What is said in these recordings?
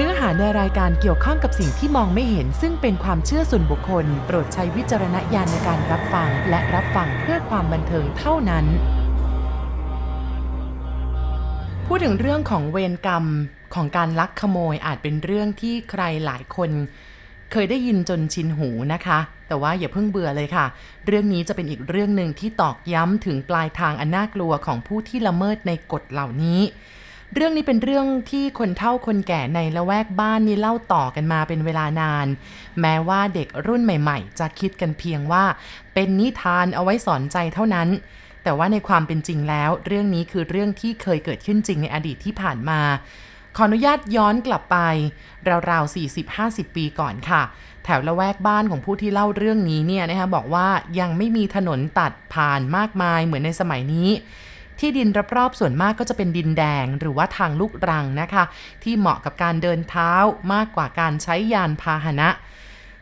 เนื้อหาในรายการเกี่ยวข้องกับสิ่งที่มองไม่เห็น ซึ่งเป็นความเชื่อส่วนบุคคล โปรดใช้วิจารณญาณในการรับฟัง และรับฟังเพื่อความบันเทิงเท่านั้น พูดถึงเรื่องของเวรกรรมของการลักขโมยอาจเป็นเรื่องที่ใครหลายคน เคยได้ยินจนชินหูนะคะ แต่ว่าอย่าเพิ่งเบื่อเลยค่ะ เรื่องนี้จะเป็นอีกเรื่องหนึ่งที่ตอกย้ำถึงปลายทางอันน่ากลัวของผู้ที่ละเมิดในกฎเหล่านี้ เรื่องนี้เป็นเรื่องที่คนเฒ่าคนแก่ในละแวกบ้านนี่เล่าต่อกันมาเป็นเวลานาน แม้ว่าเด็กรุ่นใหม่ ๆ จะคิดกันเพียงว่า เป็นนิทานเอาไว้สอนใจเท่านั้น แต่ว่าในความเป็นจริงแล้ว เรื่องนี้คือเรื่องที่เคยเกิดขึ้นจริงในอดีตที่ผ่านมา ขออนุญาตย้อนกลับไป ราวๆ 40-50 ปีก่อนค่ะแถวละแวกบ้านของผู้ที่เล่าเรื่องนี้เนี่ยนะคะบอกว่ายังไม่มีถนนตัดผ่านมากมายเหมือนในสมัยนี้ ที่ดินรอบๆส่วนมากก็จะเป็นดินแดงหรือว่าทางลูกรังนะคะ ที่เหมาะกับการเดินเท้ามากกว่าการใช้ยานพาหนะ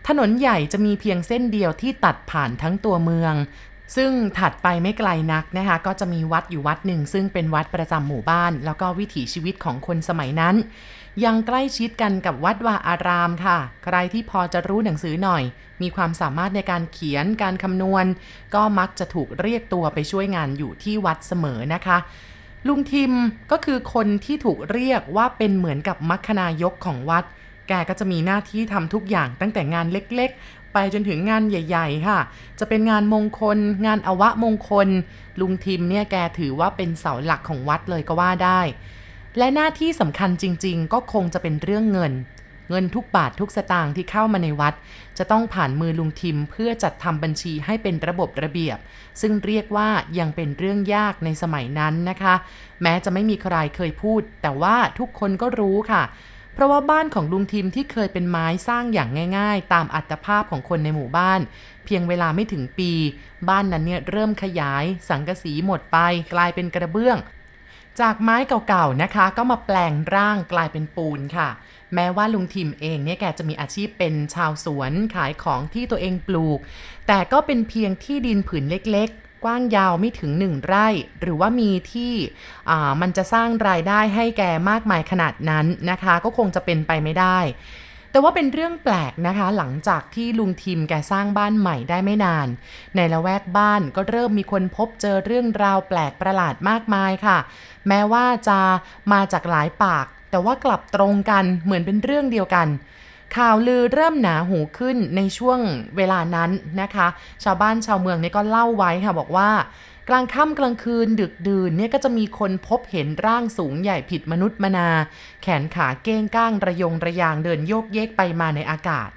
ถนนใหญ่จะมีเพียงเส้นเดียวที่ตัดผ่านทั้งตัวเมืองซึ่งถัดไปไม่ไกลนักนะคะ ก็จะมีวัดอยู่วัดหนึ่ง ซึ่งเป็นวัดประจำหมู่บ้าน แล้วก็วิถีชีวิตของคนสมัยนั้น ยังใกล้ชิดกันกับวัดวาอารามค่ะ ใครที่พอจะรู้หนังสือหน่อย มีความสามารถในการเขียนการคำนวณ ก็มักจะถูกเรียกตัวไปช่วยงานอยู่ที่วัดเสมอนะคะ ลุงทิมก็คือคนที่ถูกเรียกว่าเป็นเหมือนกับมัคคณายกของวัด แกก็จะมีหน้าที่ทำทุกอย่างตั้งแต่งานเล็กๆ ไปจนถึงงานใหญ่ ๆ ค่ะ จะเป็นงานมงคล งานอวะมงคล ลุงทิมเนี่ยแกถือว่าเป็นเสาหลักของวัดเลยก็ว่าได้ และหน้าที่สำคัญจริง ๆ ก็คงจะเป็นเรื่องเงิน เงินทุกบาททุกสตางค์ที่เข้ามาในวัด จะต้องผ่านมือลุงทิมเพื่อจัดทำบัญชีให้เป็นระบบระเบียบ ซึ่งเรียกว่ายังเป็นเรื่องยากในสมัยนั้นนะคะ แม้จะไม่มีใครเคยพูด แต่ว่าทุกคนก็รู้ค่ะเพราะว่าบ้านของลุงทิมที่เคยเป็นไม้สร้างอย่างง่าย ๆ ตามอัตภาพของคนในหมู่บ้าน เพียงเวลาไม่ถึงปี บ้านนั้นเนี่ยเริ่มขยาย สังกะสีหมดไป กลายเป็นกระเบื้อง จากไม้เก่าๆนะคะ ก็มาแปลงร่างกลายเป็นปูนค่ะ แม้ว่าลุงทิมเองเนี่ยแกจะมีอาชีพเป็นชาวสวนขายของที่ตัวเองปลูก แต่ก็เป็นเพียงที่ดินผืนเล็กๆ กว้างยาวไม่ถึงหนึ่งไร่ หรือว่ามีที่อ่ามันจะสร้างรายได้ให้แกมากมายขนาดนั้นนะคะ ก็คงจะเป็นไปไม่ได้ แต่ว่าเป็นเรื่องแปลกนะคะ หลังจากที่ลุงทิมแกสร้างบ้านใหม่ได้ไม่นาน ในละแวกบ้านก็เริ่มมีคนพบเจอเรื่องราวแปลกประหลาดมากมายค่ะ แม้ว่าจะมาจากหลายปาก แต่ว่ากลับตรงกันเหมือนเป็นเรื่องเดียวกันข่าวลือเริ่มหนาหูขึ้นในช่วงเวลานั้นนะคะ ชาวบ้านชาวเมืองนี่ก็เล่าไว้ค่ะบอกว่า กลางค่ำกลางคืนดึกดื่นเนี่ยก็จะมีคนพบเห็นร่างสูงใหญ่ผิดมนุษย์มนา แขนขาเก้งก้างระยงระยางเดินโยกเยกไปมาในอากาศ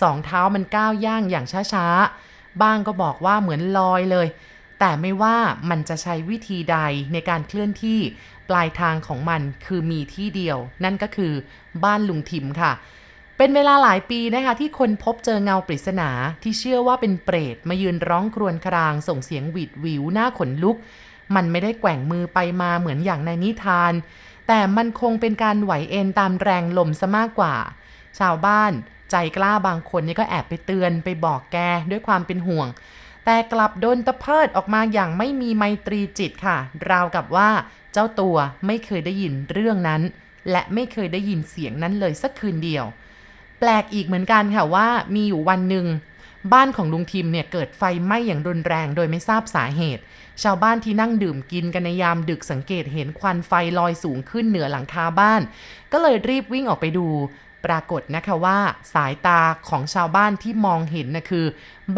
สองเท้ามันก้าวย่างอย่างช้าๆ บ้างก็บอกว่าเหมือนลอยเลย แต่ไม่ว่ามันจะใช้วิธีใดในการเคลื่อนที่ปลายทางของมันคือมีที่เดียว นั่นก็คือบ้านลุงทิมค่ะ เป็นเวลาหลายปีนะคะที่คนพบเจอเงาปริศนาที่เชื่อว่าเป็นเปรตมายืนร้องครวญครางส่งเสียงหวีดวิวหน้าขนลุก มันไม่ได้แกว่งมือไปมาเหมือนอย่างในนิทาน แต่มันคงเป็นการไหวเอ็นตามแรงลมซะมากกว่า ชาวบ้านใจกล้าบางคนนี่ก็แอบไปเตือนไปบอกแกด้วยความเป็นห่วง แต่กลับโดนตะเพิดออกมาอย่างไม่มีไมตรีจิตค่ะ ราวกับว่าเจ้าตัวไม่เคยได้ยินเรื่องนั้น และไม่เคยได้ยินเสียงนั้นเลยสักคืนเดียว ลกอีกเหมือนกันค่ะว่ามีอยู่วันหนึ่งบ้านของลุงทิมเนี่ยเกิดไฟไหม้อย่างรุนแรงโดยไม่ทราบสาเหตุ ชาวบ้านที่นั่งดื่มกินกันในยามดึกสังเกตเห็นควันไฟลอยสูงขึ้นเหนือหลังคาบ้าน ก็เลยรีบวิ่งออกไปดู ปรากฏนะคะว่าสายตาของชาวบ้านที่มองเห็นนะคือ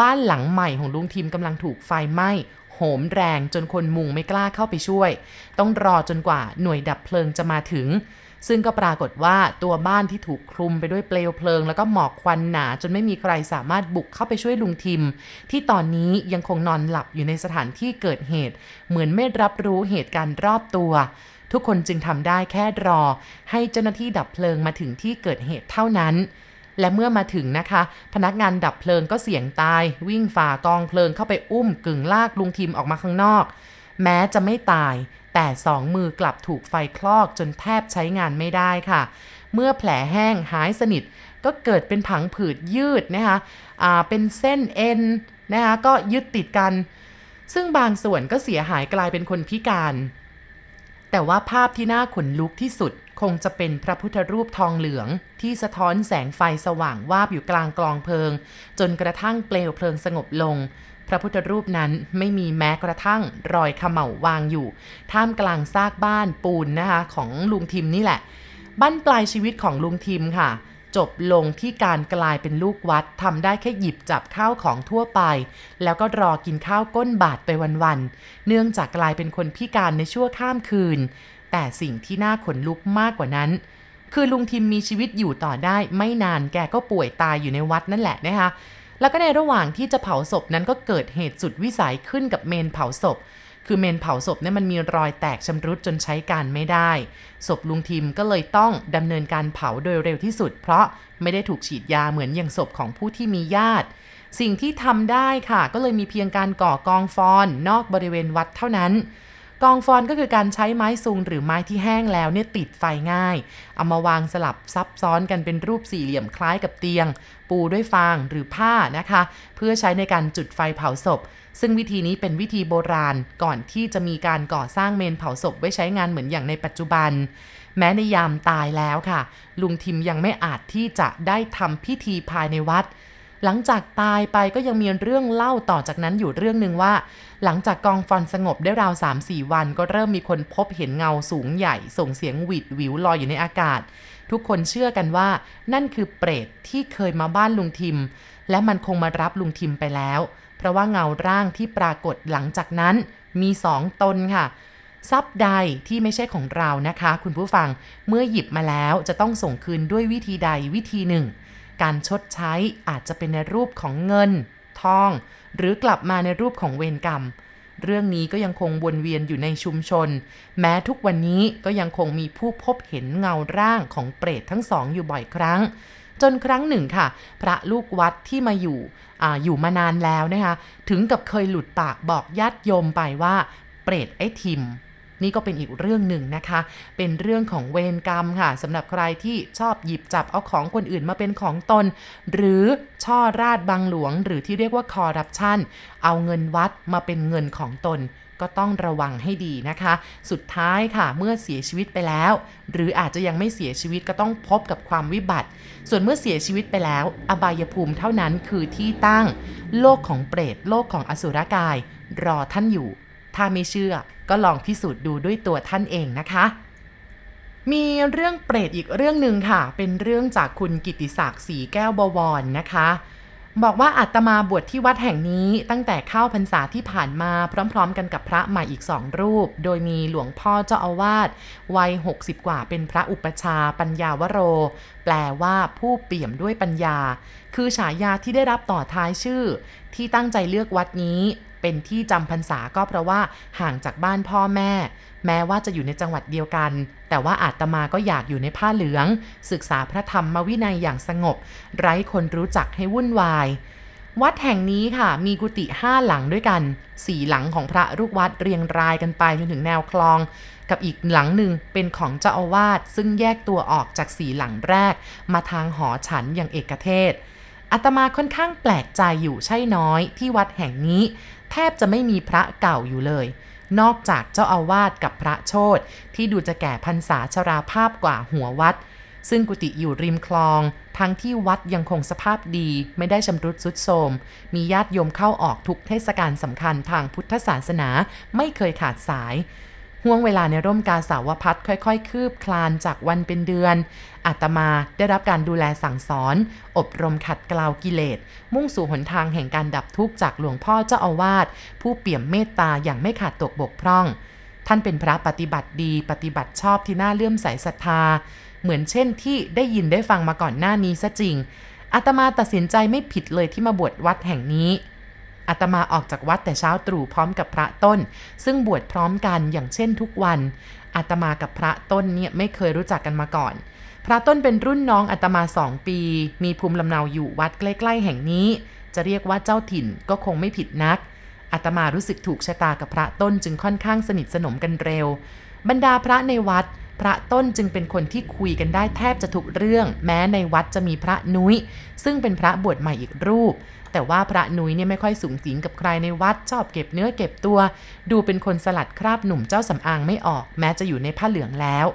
บ้านหลังใหม่ของลุงทิมกำลังถูกไฟไหม้โหมแรงจนคนมุงไม่กล้าเข้าไปช่วย ต้องรอจนกว่าหน่วยดับเพลิงจะมาถึง ซึ่งก็ปรากฏว่าตัวบ้านที่ถูกคลุมไปด้วยเปลวเพลิง แล้วก็หมอกควันหนาจนไม่มีใครสามารถบุกเข้าไปช่วยลุงทิม ที่ตอนนี้ยังคงนอนหลับอยู่ในสถานที่เกิดเหตุ เหมือนไม่รับรู้เหตุการณ์รอบตัว ทุกคนจึงทำได้แค่รอ ให้เจ้าหน้าที่ดับเพลิงมาถึงที่เกิดเหตุเท่านั้นและเมื่อมาถึงนะคะ พนักงานดับเพลิงก็เสี่ยงตาย วิ่งฝ่ากองเพลิงเข้าไปอุ้มกึ่งลากลุงทิมออกมาข้างนอก แม้จะไม่ตาย แต่สองมือกลับถูกไฟคลอกจนแทบใช้งานไม่ได้ค่ะ เมื่อแผลแห้งหายสนิทก็เกิดเป็นผังผืดยืดนะคะอ่าเป็นเส้นเอ็นนะคะก็ยึดติดกัน ซึ่งบางส่วนก็เสียหายกลายเป็นคนพิการ แต่ว่าภาพที่น่าขนลุกที่สุดคงจะเป็นพระพุทธรูปทองเหลือง ที่สะท้อนแสงไฟสว่างวาบอยู่กลางกลองเพลิง จนกระทั่งเปลวเพลิงสงบลง พระพุทธรูปนั้นไม่มีแม้กระทั่งรอยขมเหลาวางอยู่ ท่ามกลางซากบ้านปูนนะคะของลุงทิมนี่แหละ บั้นปลายชีวิตของลุงทิมค่ะจบลงที่การกลายเป็นลูกวัดทำได้แค่หยิบจับข้าวของทั่วไป แล้วก็รอกินข้าวก้นบาทไปวันๆเนื่องจากกลายเป็นคนพิการในชั่วข้ามคืน แต่สิ่งที่น่าขนลุกมากกว่านั้น คือลุงทิมมีชีวิตอยู่ต่อได้ไม่นานแกก็ป่วยตายอยู่ในวัดนั่นแหละนะคะ แล้วก็ในระหว่างที่จะเผาศพนั้นก็เกิดเหตุสุดวิสัยขึ้นกับเมนเผาศพ คือเมนเผาศพเนี่ยมันมีรอยแตกชำรุดจนใช้การไม่ได้ ศพลุงทิมก็เลยต้องดำเนินการเผาโดยเร็วที่สุด เพราะไม่ได้ถูกฉีดยาเหมือนอย่างศพของผู้ที่มีญาติ สิ่งที่ทำได้ค่ะ ก็เลยมีเพียงการก่อกองฟอน นอกบริเวณวัดเท่านั้น กองฟอนก็คือการใช้ไม้ซุงหรือไม้ที่แห้งแล้วเนี่ยติดไฟง่าย เอามาวางสลับซับซ้อนกันเป็นรูปสี่เหลี่ยมคล้ายกับเตียง ปูด้วยฟางหรือผ้านะคะ เพื่อใช้ในการจุดไฟเผาศพ ซึ่งวิธีนี้เป็นวิธีโบราณก่อนที่จะมีการก่อสร้างเมนเผาศพไว้ใช้งานเหมือนอย่างในปัจจุบัน แม้ในยามตายแล้วค่ะ ลุงทิมยังไม่อาจที่จะได้ทำพิธีภายในวัด หลังจากตายไปก็ยังมีเรื่องเล่าต่อจากนั้นอยู่เรื่องหนึ่งว่า หลังจากกองฟอนสงบได้ราว 3-4 วัน ก็เริ่มมีคนพบเห็นเงาสูงใหญ่ ส่งเสียงหวิดหวิวลอยอยู่ในอากาศ ทุกคนเชื่อกันว่า นั่นคือเปรตที่เคยมาบ้านลุงทิม และมันคงมารับลุงทิมไปแล้ว เพราะว่าเงาร่างที่ปรากฏหลังจากนั้นมีสองตนค่ะทรัพย์ใดที่ไม่ใช่ของเรานะคะ คุณผู้ฟังเมื่อหยิบมาแล้วจะต้องส่งคืนด้วยวิธีใดวิธีหนึ่ง การชดใช้อาจจะเป็นในรูปของเงิน ทอง หรือกลับมาในรูปของเวรกรรม เรื่องนี้ก็ยังคงวนเวียนอยู่ในชุมชน แม้ทุกวันนี้ก็ยังคงมีผู้พบเห็นเงาร่างของเปรตทั้งสองอยู่บ่อยครั้ง จนครั้งหนึ่งค่ะ พระลูกวัดที่มาอยู่ออยู่มานานแล้วนะคะ ถึงกับเคยหลุดปากบอกญาติโยมไปว่า เปรตไอ้ทิม นี่ก็เป็นอีกเรื่องหนึ่งนะคะ เป็นเรื่องของเวรกรรมค่ะสำหรับใครที่ชอบหยิบจับเอาของคนอื่นมาเป็นของตน หรือช่อราดบังหลวง หรือที่เรียกว่าคอร์รัปชันเอาเงินวัดมาเป็นเงินของตนก็ต้องระวังให้ดีนะคะ สุดท้ายค่ะ เมื่อเสียชีวิตไปแล้ว หรืออาจจะยังไม่เสียชีวิตก็ต้องพบกับความวิบัติ ส่วนเมื่อเสียชีวิตไปแล้ว อบายภูมิเท่านั้นคือที่ตั้ง โลกของเปรต โลกของอสุรกาย รอท่านอยู่ ถ้าไม่เชื่อก็ลองพิสูจน์ดูด้วยตัวท่านเองนะคะ มีเรื่องเปรตอีกเรื่องหนึ่งค่ะ เป็นเรื่องจากคุณกิติศักดิ์สีแก้วบวรนะคะ บอกว่าอาตมาบวชที่วัดแห่งนี้ตั้งแต่เข้าพรรษาที่ผ่านมาพร้อมๆ กันกับพระใหม่อีกสองรูป โดยมีหลวงพ่อเจ้าอาวาสวัย 60 กว่าเป็นพระอุปชาปัญญาวโร แปลว่าผู้เปี่ยมด้วยปัญญา คือฉายาที่ได้รับต่อท้ายชื่อ ที่ตั้งใจเลือกวัดนี้ เป็นที่จำพรรษาก็เพราะว่าห่างจากบ้านพ่อแม่ แม้ว่าจะอยู่ในจังหวัดเดียวกัน แต่ว่าอาตมาก็อยากอยู่ในผ้าเหลือง ศึกษาพระธรรมวินัยอย่างสงบ ไร้คนรู้จักให้วุ่นวาย วัดแห่งนี้ค่ะ มีกุฏิห้าหลังด้วยกันสี่หลังของพระลูกวัดเรียงรายกันไปจนถึงแนวคลองกับอีกหลังหนึ่งเป็นของเจ้าอาวาสซึ่งแยกตัวออกจากสีหลังแรก มาทางหอฉันอย่างเอกเทศอาตมาค่อนข้างแปลกใจอยู่ใช่น้อยที่วัดแห่งนี้ แทบจะไม่มีพระเก่าอยู่เลย นอกจากเจ้าอาวาสกับพระโชตที่ดูจะแก่พรรษาชราภาพกว่าหัววัด ซึ่งกุฏิอยู่ริมคลอง ทั้งที่วัดยังคงสภาพดีไม่ได้ชำรุดสุดโทรม มีญาติโยมเข้าออกทุกเทศกาลสำคัญทางพุทธศาสนาไม่เคยขาดสาย ห่วงเวลาในร่มกาสาวพัดค่อยๆ คืบคลานจากวันเป็นเดือน อาตมาได้รับการดูแลสั่งสอน อบรมขัดเกลากิเลส มุ่งสู่หนทางแห่งการดับทุกข์จากหลวงพ่อเจ้าอาวาส ผู้เปี่ยมเมตตาอย่างไม่ขาดตกบกพร่อง ท่านเป็นพระปฏิบัติดี ปฏิบัติชอบที่น่าเลื่อมใสศรัทธา เหมือนเช่นที่ได้ยินได้ฟังมาก่อนหน้านี้ซะจริงอาตมาตัดสินใจไม่ผิดเลยที่มาบวชวัดแห่งนี้ อาตมาออกจากวัดแต่เช้าตรู่พร้อมกับพระต้น ซึ่งบวชพร้อมกันอย่างเช่นทุกวันอาตมากับพระต้นเนี่ยไม่เคยรู้จักกันมาก่อน พระต้นเป็นรุ่นน้องอาตมาสองปี มีภูมิลำเนาอยู่วัดใกล้ ๆ แห่งนี้ จะเรียกว่าเจ้าถิ่นก็คงไม่ผิดนักอาตมารู้สึกถูกชะตากับพระต้นจึงค่อนข้างสนิทสนมกันเร็ว บรรดาพระในวัด พระต้นจึงเป็นคนที่คุยกันได้แทบจะทุกเรื่อง แม้ในวัดจะมีพระนุย้ย ซึ่งเป็นพระบวชใหม่อีกรูป แต่ว่าพระนุ้ยเนี่ยไม่ค่อยสูงสิงกับใครในวัดชอบเก็บเนื้อเก็บตัว ดูเป็นคนสลัดคราบหนุ่มเจ้าสำอางไม่ออก แม้จะอยู่ในผ้าเหลืองแล้ว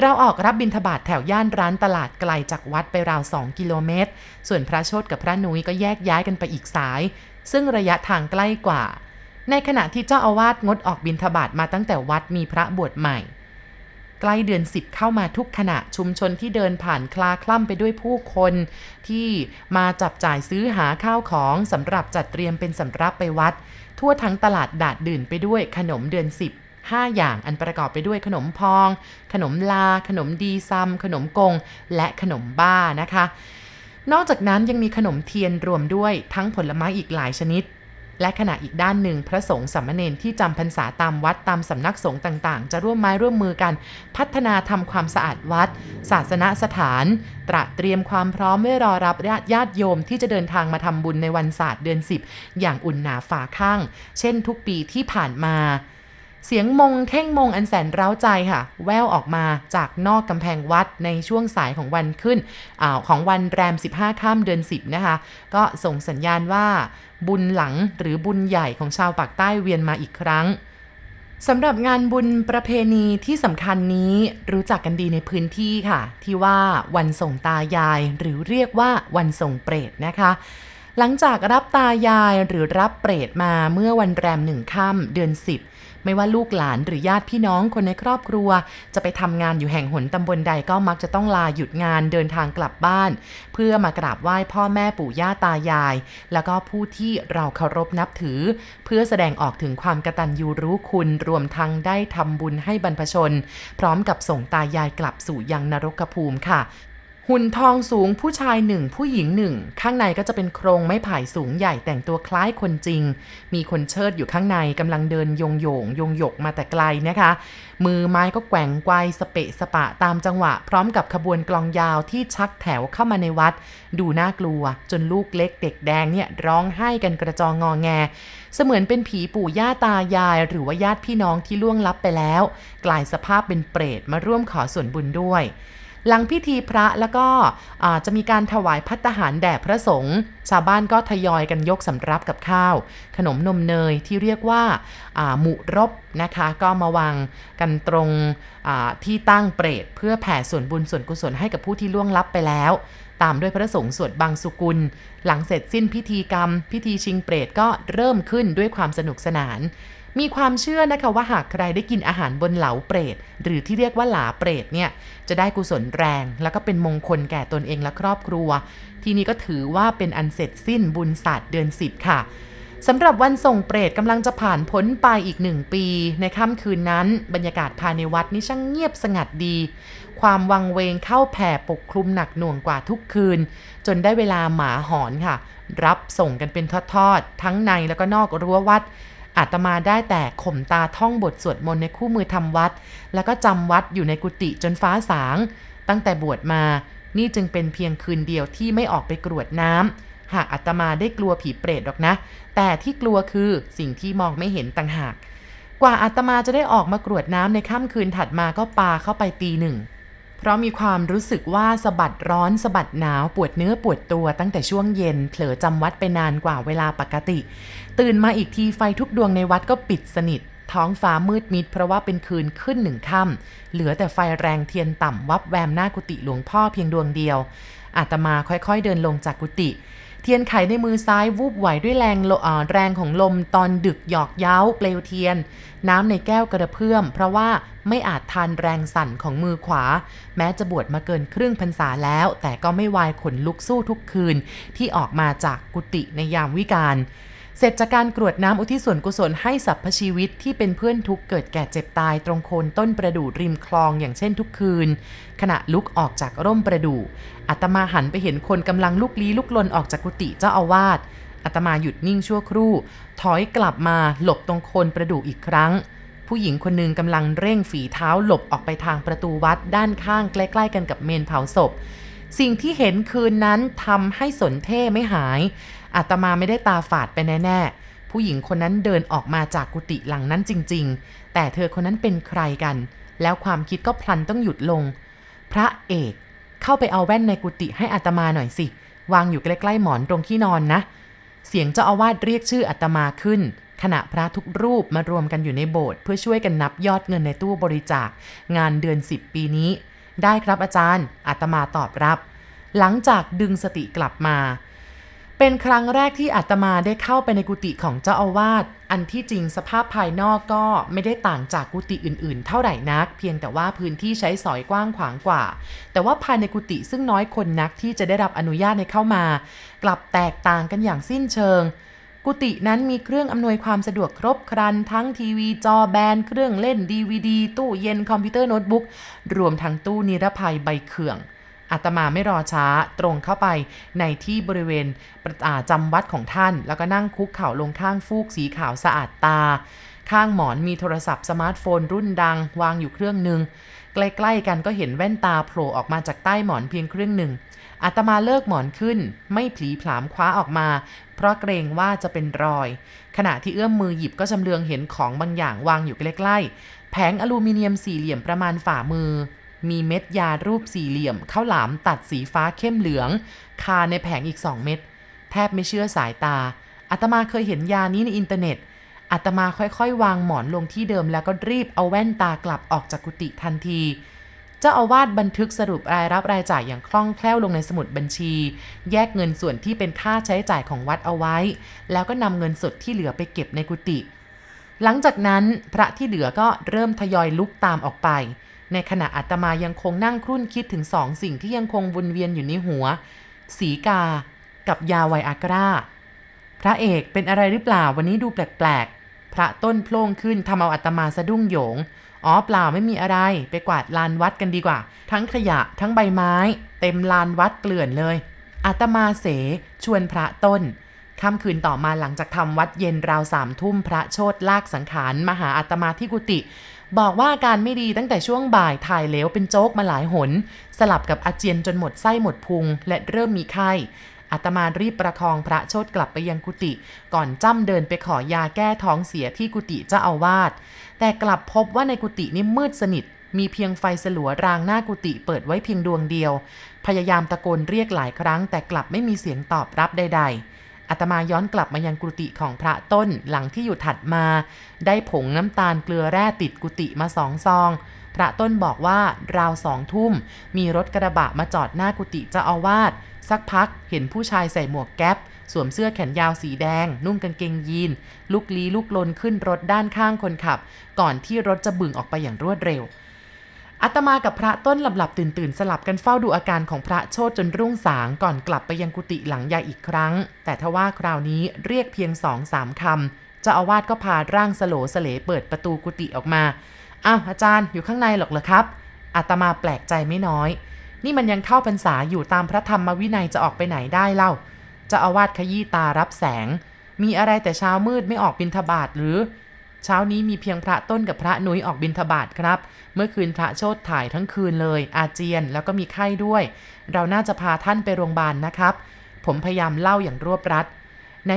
เราออกรับบิณฑบาตแถวย่านร้านตลาดไกลจากวัดไปราว2กิโลเมตร ส่วนพระโชตกับพระนุ้ยก็แยกย้ายกันไปอีกสาย ซึ่งระยะทางใกล้กว่า ในขณะที่เจ้าอาวาสงดออกบิณฑบาตมาตั้งแต่วัดมีพระบวชใหม่ ใกล้เดือนสิบเข้ามาทุกขณะชุมชนที่เดินผ่านคลาคล่ำไปด้วยผู้คน ที่มาจับจ่ายซื้อหาข้าวของสำหรับจัดเตรียมเป็นสำรับไปวัด ทั่วทั้งตลาดดาดดื่นไปด้วยขนมเดือนสิบ5อย่างอันประกอบไปด้วยขนมพอง ขนมลา ขนมดีซัม ขนมกง และขนมบ้านะคะ นอกจากนั้นยังมีขนมเทียนรวมด้วยทั้งผลไม้อีกหลายชนิด และขณะอีกด้านหนึ่งพระสงฆ์สัมมเนนที่จำพรรษาตามวัดตามสำนักสงฆ์ต่างๆ จะร่วมไม้ร่วมมือกัน พัฒนาทำความสะอาดวัด ศาสนสถาน ตระเตรียมความพร้อมไว้รอรับญาติโยมที่จะเดินทางมาทำบุญในวันศาสตร์เดือน 10 อย่างอุ่นหนาฝาข้าง เช่นทุกปีที่ผ่านมาเสียงมงเข่งมงอันแสนเร้าใจค่ะ แววออกมาจากนอกกำแพงวัดในช่วงสายของวันขึ้นอของวันแรม 15 ข้ามเดือน 10 นะคะ ก็ส่งสัญญาณว่า บุญหลังหรือบุญใหญ่ของชาวปากใต้เวียนมาอีกครั้งสำหรับงานบุญประเพณีที่สำคัญนี้รู้จักกันดีในพื้นที่ค่ะ ที่ว่าวันส่งตายายหรือเรียกว่าวันส่งเปรตนะคะ หลังจากรับตายายหรือรับเปรตมาเมื่อวันแรมหนึ่งค่ำเดือน10 ไม่ว่าลูกหลานหรือญาติพี่น้องคนในครอบครัว จะไปทำงานอยู่แห่งหนตำบลใดก็มักจะต้องลาหยุดงานเดินทางกลับบ้าน เพื่อมากราบไหว้พ่อแม่ปู่ย่าตายาย แล้วก็ผู้ที่เราเคารพนับถือ เพื่อแสดงออกถึงความกตัญญูรู้คุณรวมทั้งได้ทำบุญให้บรรพชน พร้อมกับส่งตายายกลับสู่ยังนรกภูมิค่ะ หุ่นทองสูงผู้ชายหนึ่งผู้หญิงหนึ่งข้างในก็จะเป็นโครงไม้ไผ่สูงใหญ่แต่งตัวคล้ายคนจริง มีคนเชิดอยู่ข้างในกำลังเดินยงโยงยงหยกมาแต่ไกลนะคะ มือไม้ก็แกว่งไกวสเปะสปะตามจังหวะ พร้อมกับขบวนกลองยาวที่ชักแถวเข้ามาในวัด ดูน่ากลัว จนลูกเล็กเด็กแดงเนี่ยร้องไห้กันกระจองงอแง เสมือนเป็นผีปู่ย่าตายาย หรือว่าญาติพี่น้องที่ล่วงลับไปแล้ว กลายสภาพเป็นเปรตมาร่วมขอส่วนบุญด้วย หลังพิธีพระแล้วก็จะมีการถวายพัตหารแด่พระสงฆ์ชาวบ้านก็ทยอยกันยกสำรับกับข้าว ขนมนมเนยที่เรียกว่าหมุรบนะคะ ก็มาวางกันตรงที่ตั้งเปรต เพื่อแผ่ส่วนบุญส่วนกุศลให้กับผู้ที่ล่วงลับไปแล้ว ตามด้วยพระสงฆ์สวดบางสุกุล หลังเสร็จสิ้นพิธีกรรม พิธีชิงเปรตก็เริ่มขึ้นด้วยความสนุกสนาน มีความเชื่อนะคะว่าหากใครได้กินอาหารบนเหลาเปรต หรือที่เรียกว่าหลาเปรตเนี่ยจะได้กุศลแรง แล้วก็เป็นมงคลแก่ตนเองและครอบครัว ที่นี้ก็ถือว่าเป็นอันเสร็จสิ้นบุญศาสตร์เดือนสิบค่ะสำหรับวันส่งเปรตกำลังจะผ่านพ้นไปอีกหนึ่งปี ในค่ำคืนนั้น บรรยากาศภายในวัดนี่ช่างเงียบสงัดดี ความวังเวงเข้าแผ่ปกคลุมหนักหน่วงกว่าทุกคืน จนได้เวลาหมาหอนค่ะ รับส่งกันเป็นทอดๆ ทั้งในแล้วก็นอกรั้ววัด อาตมาได้แต่ข่มตาท่องบทสวดมนต์ในคู่มือทำวัด แล้วก็จำวัดอยู่ในกุฏิจนฟ้าสาง ตั้งแต่บวชมา นี่จึงเป็นเพียงคืนเดียวที่ไม่ออกไปกรวดน้ำหากอาตมาได้กลัวผีเปรตหรอกนะ แต่ที่กลัวคือสิ่งที่มองไม่เห็นต่างหาก กว่าอาตมาจะได้ออกมากรวดน้ำในค่ำคืนถัดมาก็ปาเข้าไปตีหนึ่ง เพราะมีความรู้สึกว่าสะบัดร้อนสะบัดหนาวปวดเนื้อปวดตัวตั้งแต่ช่วงเย็น เผลอจำวัดไปนานกว่าเวลาปกติ ตื่นมาอีกทีไฟทุกดวงในวัดก็ปิดสนิท ท้องฟ้ามืดมิด เพราะว่าเป็นคืนขึ้นหนึ่งค่ำเหลือแต่ไฟแรงเทียนต่ำวับแวมหน้ากุฏิหลวงพ่อเพียงดวงเดียวอาตมาค่อยๆเดินลงจากกุฏิ เทียนไขในมือซ้ายวูบไหวด้วยแรงแรงของลมตอนดึกหยอกเย้าเปลวเทียน น้ำในแก้วกระเพื่อม เพราะว่าไม่อาจทานแรงสั่นของมือขวา แม้จะบวชมาเกินครึ่งพรรษาแล้ว แต่ก็ไม่วายขนลุกสู้ทุกคืนที่ออกมาจากกุฏิในยามวิกาล เสร็จจากการกรวดน้ำอุทิศส่วนกุศลให้สรรพชีวิตที่เป็นเพื่อนทุกเกิดแก่เจ็บตายตรงโคนต้นประดู่ริมคลองอย่างเช่นทุกคืน ขณะลุกออกจากร่มประดู่อาตมาหันไปเห็นคนกำลังลุกลี้ลุกลนออกจากกุฏิเจ้าอาวาสอาตมาหยุดนิ่งชั่วครู่ ถอยกลับมาหลบตรงโคนประดู่อีกครั้ง ผู้หญิงคนหนึ่งกำลังเร่งฝีเท้าหลบออกไปทางประตูวัดด้านข้างใกล้ ๆ กันกับเมนเผาศพ สิ่งที่เห็นคืนนั้นทำให้สนเท่ไม่หาย อาตมาไม่ได้ตาฝาดไปแน่ๆ ผู้หญิงคนนั้นเดินออกมาจากกุฏิหลังนั้นจริง ๆ แต่เธอคนนั้นเป็นใครกัน แล้วความคิดก็พลันต้องหยุดลง พระเอกเข้าไปเอาแว่นในกุฏิให้อาตมาหน่อยสิ วางอยู่ใกล้ๆหมอนตรงที่นอนนะ เสียงเจ้าอาวาสเรียกชื่ออาตมาขึ้น ขณะพระทุกรูปมารวมกันอยู่ในโบสถ์เพื่อช่วยกันนับยอดเงินในตู้บริจาค งานเดือน 10 ปีนี้ ได้ครับอาจารย์อาตมาตอบรับ หลังจากดึงสติกลับมา เป็นครั้งแรกที่อาตมาได้เข้าไปในกุฏิของเจ้าอาวาส อันที่จริงสภาพภายนอกก็ไม่ได้ต่างจากกุฏิอื่นๆ เท่าไหร่นัก เพียงแต่ว่าพื้นที่ใช้สอยกว้างขวางกว่า แต่ว่าภายในกุฏิซึ่งน้อยคนนักที่จะได้รับอนุญาตในเข้ามา กลับแตกต่างกันอย่างสิ้นเชิง กุฏินั้นมีเครื่องอำนวยความสะดวกครบครัน ทั้งทีวีจอแบนเครื่องเล่นดีวดีตู้เย็นคอมพิวเตอร์โน้ตบุ๊กรวมทั้งตู้นิรภัยใบเขื่อง อาตมาไม่รอช้าตรงเข้าไปในที่บริเวณจำวัดของท่าน แล้วก็นั่งคุกเข่าลงข้างฟูกสีขาวสะอาดตา ข้างหมอนมีโทรศัพท์สมาร์ทโฟนรุ่นดัง วางอยู่เครื่องหนึ่งใกล้ๆกันก็เห็นแว่นตาโผล่ออกมาจากใต้หมอนเพียงครึ่งหนึ่งอาตมาเลิกหมอนขึ้น ไม่ผลีผลามคว้าออกมา เพราะเกรงว่าจะเป็นรอย ขณะที่เอื้อมมือหยิบก็ชำเลืองเห็นของบางอย่างวางอยู่ใกล้ๆแผงอลูมิเนียมสี่เหลี่ยมประมาณฝ่ามือ มีเม็ดยารูปสี่เหลี่ยมข้าวหลามตัดสีฟ้าเข้มเหลือง คาในแผงอีกสองเม็ด แทบไม่เชื่อสายตาอาตมาเคยเห็นยานี้ในอินเทอร์เน็ตอาตมาค่อยๆ วางหมอนลงที่เดิมแล้วก็รีบเอาแว่นตากลับออกจากกุฏิทันที เจ้าอาวาสบันทึกสรุปรายรับรายจ่ายอย่างคล่องแคล่วลงในสมุดบัญชี แยกเงินส่วนที่เป็นค่าใช้จ่ายของวัดเอาไว้ แล้วก็นำเงินสดที่เหลือไปเก็บในกุฏิหลังจากนั้นพระที่เหลือก็เริ่มทยอยลุกตามออกไป ในขณะอาตมายังคงนั่งครุ่นคิดถึงสองสิ่งที่ยังคงวนเวียนอยู่ในหัว สีกา กับยาไวอากรา พระเอกเป็นอะไรหรือเปล่าวันนี้ดูแปลกๆ พระต้นโพล่งขึ้นทำเอาอาตมาสะดุ้งโยง อ๋อเปล่าไม่มีอะไรไปกวาดลานวัดกันดีกว่า ทั้งขยะทั้งใบไม้ เต็มลานวัดเกลื่อนเลยอาตมาเส ชวนพระต้นค่ำคืนต่อมาหลังจากทำวัดเย็นราวสามทุ่มพระโชดลากสังขารมาหาอาตมาที่กุฏิ บอกว่าอาการไม่ดีตั้งแต่ช่วงบ่ายถ่ายเหลวเป็นโจ๊กมาหลายหน สลับกับอาเจียนจนหมดไส้หมดพุง และเริ่มมีไข้อาตมารีบประคองพระโชดกลับไปยังกุฏิก่อนจ้ำเดินไปขอยาแก้ท้องเสียที่กุฏิเจ้าอาวาสแต่กลับพบว่าในกุฏินี่มืดสนิท มีเพียงไฟสลัวรางหน้ากุฏิเปิดไว้เพียงดวงเดียว พยายามตะโกนเรียกหลายครั้ง แต่กลับไม่มีเสียงตอบรับใด ๆ อาตมาย้อนกลับมายังกุฏิของพระต้นหลังที่อยู่ถัดมา ได้ผงน้ำตาลเกลือแร่ติดกุฏิมาสองซอง พระต้นบอกว่าราวสองทุ่ม มีรถกระบะมาจอดหน้ากุฏิเจ้าอาวาสสักพักเห็นผู้ชายใส่หมวกแก๊ปสวมเสื้อแขนยาวสีแดง นุ่งกางเกงยีน ลุกลี้ลุกลนขึ้นรถด้านข้างคนขับ ก่อนที่รถจะบึ่งออกไปอย่างรวดเร็ว อาตมากับพระต้นหลับๆตื่นๆ สลับกันเฝ้าดูอาการของพระโชดจนรุ่งสางก่อนกลับไปยังกุฏิหลังใหญ่อีกครั้ง แต่ทว่าคราวนี้เรียกเพียงสองสามคำเจ้าอาวาสก็พาร่างสโลสเลเปิดประตูกุฏิออกมาอ้าวอาจารย์อยู่ข้างในหรอกเหรอครับอาตมาแปลกใจไม่น้อย นี่มันยังเข้าพรรษาอยู่ตามพระธรรมวินัยจะออกไปไหนได้เล่าเจ้าอาวาสขยี้ตารับแสง มีอะไรแต่เช้ามืดไม่ออกบินทบาทหรือ เช้านี้มีเพียงพระต้นกับพระนุ้ยออกบินทบาทครับ เมื่อคืนพระโชดถ่ายทั้งคืนเลย อาเจียนแล้วก็มีไข้ด้วย เราน่าจะพาท่านไปโรงพยาบาลนะครับ ผมพยายามเล่าอย่างรวบรัด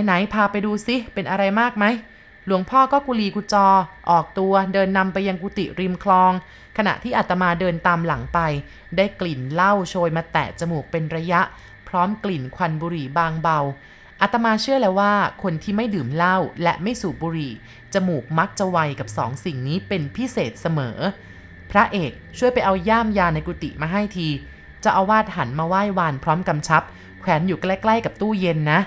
ไหนๆพาไปดูซิเป็นอะไรมากไหมหลวงพ่อก็กุลีกุจอ ออกตัวเดินนำไปยังกุฏิริมคลอง ขณะที่อาตมาเดินตามหลังไป ได้กลิ่นเหล้าโชยมาแตะจมูกเป็นระยะ พร้อมกลิ่นควันบุหรี่บางเบา อาตมาเชื่อแล้วว่าคนที่ไม่ดื่มเหล้าและไม่สูบบุหรี่ จมูกมักจะไวกับสองสิ่งนี้เป็นพิเศษเสมอ พระเอกช่วยไปเอาย่ามยาในกุฏิมาให้ทีจะเอาวาดหันมาไหว้วานพร้อมกำชับ แขวนอยู่ใกล้ ๆ กับตู้เย็นนะ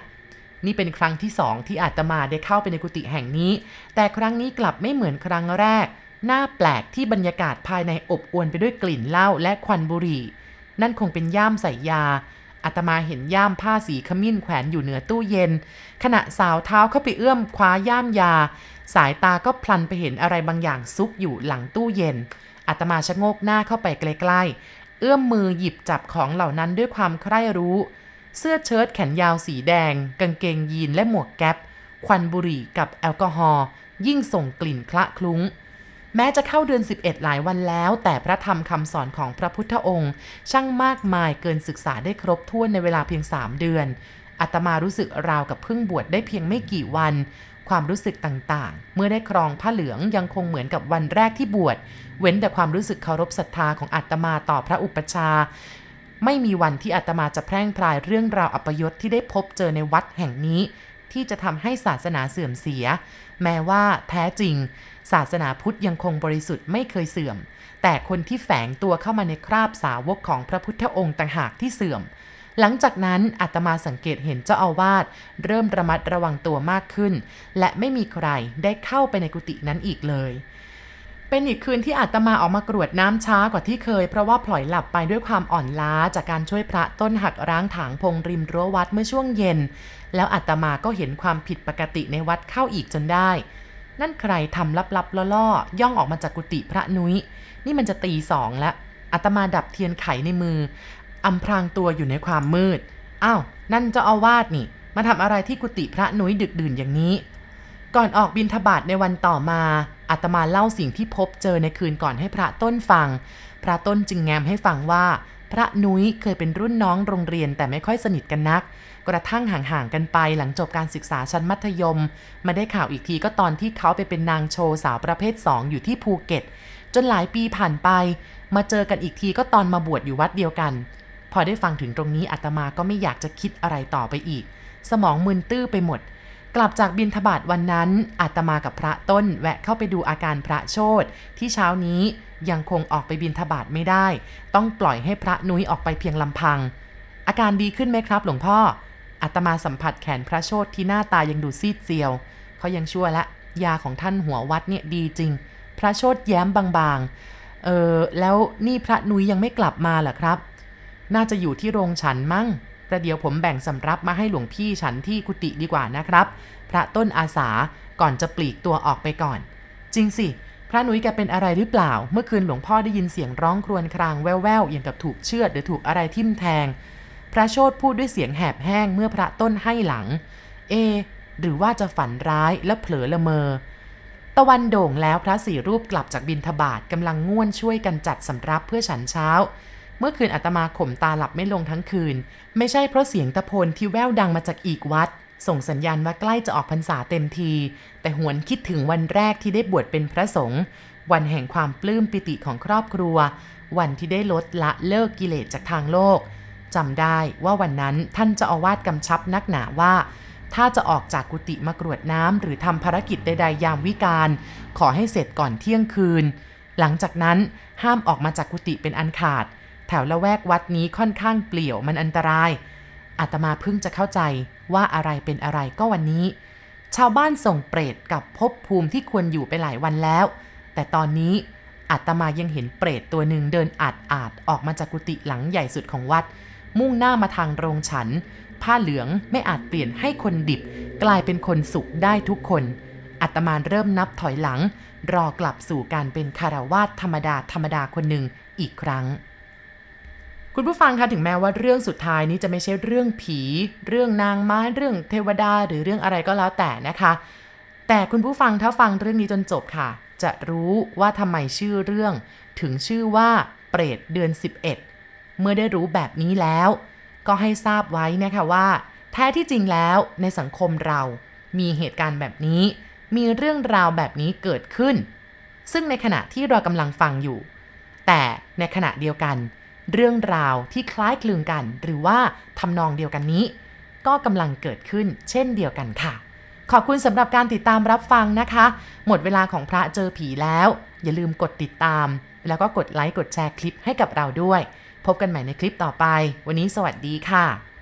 นี่เป็นครั้งที่สองที่อาตมาได้เข้าไปในกุฏิแห่งนี้ แต่ครั้งนี้กลับไม่เหมือนครั้งแรก หน้าแปลกที่บรรยากาศภายในอบอวลไปด้วยกลิ่นเหล้าและควันบุหรี่ นั่นคงเป็นย่ามใส่ยา อาตมาเห็นย่ามผ้าสีขมิ้นแขวนอยู่เหนือตู้เย็น ขณะสาวเท้าเข้าไปเอื้อมคว้าย่ามยา สายตาก็พลันไปเห็นอะไรบางอย่างซุกอยู่หลังตู้เย็นอาตมาชะโงกหน้าเข้าไปใกล้ๆ เอื้อมมือหยิบจับของเหล่านั้นด้วยความใคร่รู้ เสื้อเชิ้ตแขนยาวสีแดง กางเกงยีนและหมวกแก๊ป ควันบุหรี่กับแอลกอฮอล์ยิ่งส่งกลิ่นคละคลุ้ง แม้จะเข้าเดือน 11 หลายวันแล้ว แต่พระธรรมคำสอนของพระพุทธองค์ ช่างมากมายเกินศึกษาได้ครบถ้วนในเวลาเพียง 3 เดือนอาตมารู้สึกราวกับเพิ่งบวชได้เพียงไม่กี่วัน ความรู้สึกต่างๆ เมื่อได้ครองผ้าเหลืองยังคงเหมือนกับวันแรกที่บวช เว้นแต่ความรู้สึกเคารพศรัทธาของอาตมาต่อพระอุปชา ไม่มีวันที่อาตมาจะแพร่งพรายเรื่องราวอัปยศที่ได้พบเจอในวัดแห่งนี้ทที่จะทำให้ศาสนาเสื่อมเสีย แม้ว่าแท้จริง ศาสนาพุทธยังคงบริสุทธิ์ไม่เคยเสื่อม แต่คนที่แฝงตัวเข้ามาในคราบสาวกของพระพุทธองค์ต่างหากที่เสื่อม หลังจากนั้นอาตมาสังเกตเห็นเจ้าอาวาสเริ่มระมัดระวังตัวมากขึ้น และไม่มีใครได้เข้าไปในกุฏินั้นอีกเลยเป็นอีกคืนที่อาตมาออกมากรวดน้ำช้ากว่าที่เคย เพราะว่าพลอยหลับไปด้วยความอ่อนล้าจากการช่วยพระต้นหักร้างถางพงริมรั้ววัดเมื่อช่วงเย็น แล้วอาตมาก็เห็นความผิดปกติในวัดเข้าอีกจนได้ นั่นใครทำลับๆล่อๆ ย่องออกมาจากกุฏิพระนุย้ย นี่มันจะตีสองแล้วอาตมาดับเทียนไขในมืออำพรางตัวอยู่ในความมืดอ้าวนั่นเจ้าอาวาสนี่ มาทำอะไรที่กุฏิพระนุ้ยดึกดื่นอย่างนี้ ก่อนออกบินทบาทในวันต่อมาอาตมาเล่าสิ่งที่พบเจอในคืนก่อนให้พระต้นฟัง พระต้นจึงแงมให้ฟังว่า พระนุ้ยเคยเป็นรุ่นน้องโรงเรียนแต่ไม่ค่อยสนิทกันนัก กระทั่งห่างๆกันไปหลังจบการศึกษาชั้นมัธยม มาได้ข่าวอีกทีก็ตอนที่เขาไปเป็นนางโชว์สาวประเภท 2 อยู่ที่ภูเก็ต จนหลายปีผ่านไป มาเจอกันอีกทีก็ตอนมาบวชอยู่วัดเดียวกัน พอได้ฟังถึงตรงนี้อาตมาก็ไม่อยากจะคิดอะไรต่อไปอีก สมองมึนตื้อไปหมด กลับจากบินทบาทวันนั้นอาตมากับพระต้น แวะเข้าไปดูอาการพระโชดที่เช้านี้ยังคงออกไปบินทบาทไม่ได้ ต้องปล่อยให้พระนุ้ยออกไปเพียงลำพังอาการดีขึ้นไหมครับ หลวงพ่อ อาตมาสัมผัสแขนพระโชดที่หน้าตายังดูซีดเซียวเขายังชั่วละ ยาของท่านหัววัดเนี่ยดีจริง พระโชดแย้มบางๆ เออแล้วนี่พระนุ้ยยังไม่กลับมาเหรอครับ น่าจะอยู่ที่โรงฉันมั่ง ประเดี๋ยวผมแบ่งสำรับมาให้หลวงพี่ฉันที่กุฏิดีกว่านะครับ พระต้นอาสาก่อนจะปลีกตัวออกไปก่อน จริงสิ พระนุ้ยแกเป็นอะไรหรือเปล่า เมื่อคืนหลวงพ่อได้ยินเสียงร้องครวญครางแว่วๆอย่างกับถูกเชือดหรือถูกอะไรทิ่มแทง พระโชดพูดด้วยเสียงแหบแห้งเมื่อพระต้นให้หลัง เอ หรือว่าจะฝันร้ายและเผลอละเมอ ตะวันโด่งแล้วพระสี่รูปกลับจากบินทบาทกำลังง่วนช่วยกันจัดสำรับเพื่อฉันเช้า เมื่อคืนอาตมาข่มตาหลับไม่ลงทั้งคืน ไม่ใช่เพราะเสียงตะโพนที่แววดังมาจากอีกวัด ส่งสัญญาณว่าใกล้จะออกพรรษาเต็มที แต่หวนคิดถึงวันแรกที่ได้บวชเป็นพระสงฆ์วันแห่งความปลื้มปิติของครอบครัว วันที่ได้ลดละเลิกกิเลสจากทางโลก จำได้ว่าวันนั้นท่านจะอาวาสกำชับนักหนาว่า ถ้าจะออกจากกุฏิมากรวดน้ำหรือทำภารกิจใดๆยามวิกาลขอให้เสร็จก่อนเที่ยงคืน หลังจากนั้นห้ามออกมาจากกุฏิเป็นอันขาด แถวละแวกวัดนี้ค่อนข้างเปลี่ยวมันอันตรายอาตมาเพิ่งจะเข้าใจว่าอะไรเป็นอะไรก็วันนี้ ชาวบ้านส่งเปรตกับภพภูมิที่ควรอยู่ไปหลายวันแล้ว แต่ตอนนี้อาตมายังเห็นเปรตตัวหนึ่งเดินอาดอาดออกมาจากกุฏิหลังใหญ่สุดของวัด มุ่งหน้ามาทางโรงฉัน ผ้าเหลืองไม่อาจเปลี่ยนให้คนดิบ กลายเป็นคนสุขได้ทุกคนอาตมาเริ่มนับถอยหลัง รอกลับสู่การเป็นคารวาสธรรมดาธรรมดาคนหนึ่งอีกครั้ง คุณผู้ฟังคะถึงแม้ว่าเรื่องสุดท้ายนี้จะไม่ใช่เรื่องผี เรื่องนางไม้เรื่องเทวดาหรือเรื่องอะไรก็แล้วแต่นะคะ แต่คุณผู้ฟังถ้าฟังเรื่องนี้จนจบค่ะ จะรู้ว่าทำไมชื่อเรื่อง ถึงชื่อว่าเปรตเดือน 11 เมื่อได้รู้แบบนี้แล้ว ก็ให้ทราบไว้นะคะว่า แท้ที่จริงแล้วในสังคมเรา มีเหตุการณ์แบบนี้ มีเรื่องราวแบบนี้เกิดขึ้น ซึ่งในขณะที่เรากำลังฟังอยู่ แต่ในขณะเดียวกัน เรื่องราวที่คล้ายคลึงกัน หรือว่าทำนองเดียวกันนี้ ก็กำลังเกิดขึ้น เช่นเดียวกันค่ะขอบคุณสำหรับการติดตามรับฟังนะคะ หมดเวลาของพระเจอผีแล้ว อย่าลืมกดติดตาม แล้วก็กดไลค์กดแชร์คลิปให้กับเราด้วย พบกันใหม่ในคลิปต่อไป วันนี้สวัสดีค่ะ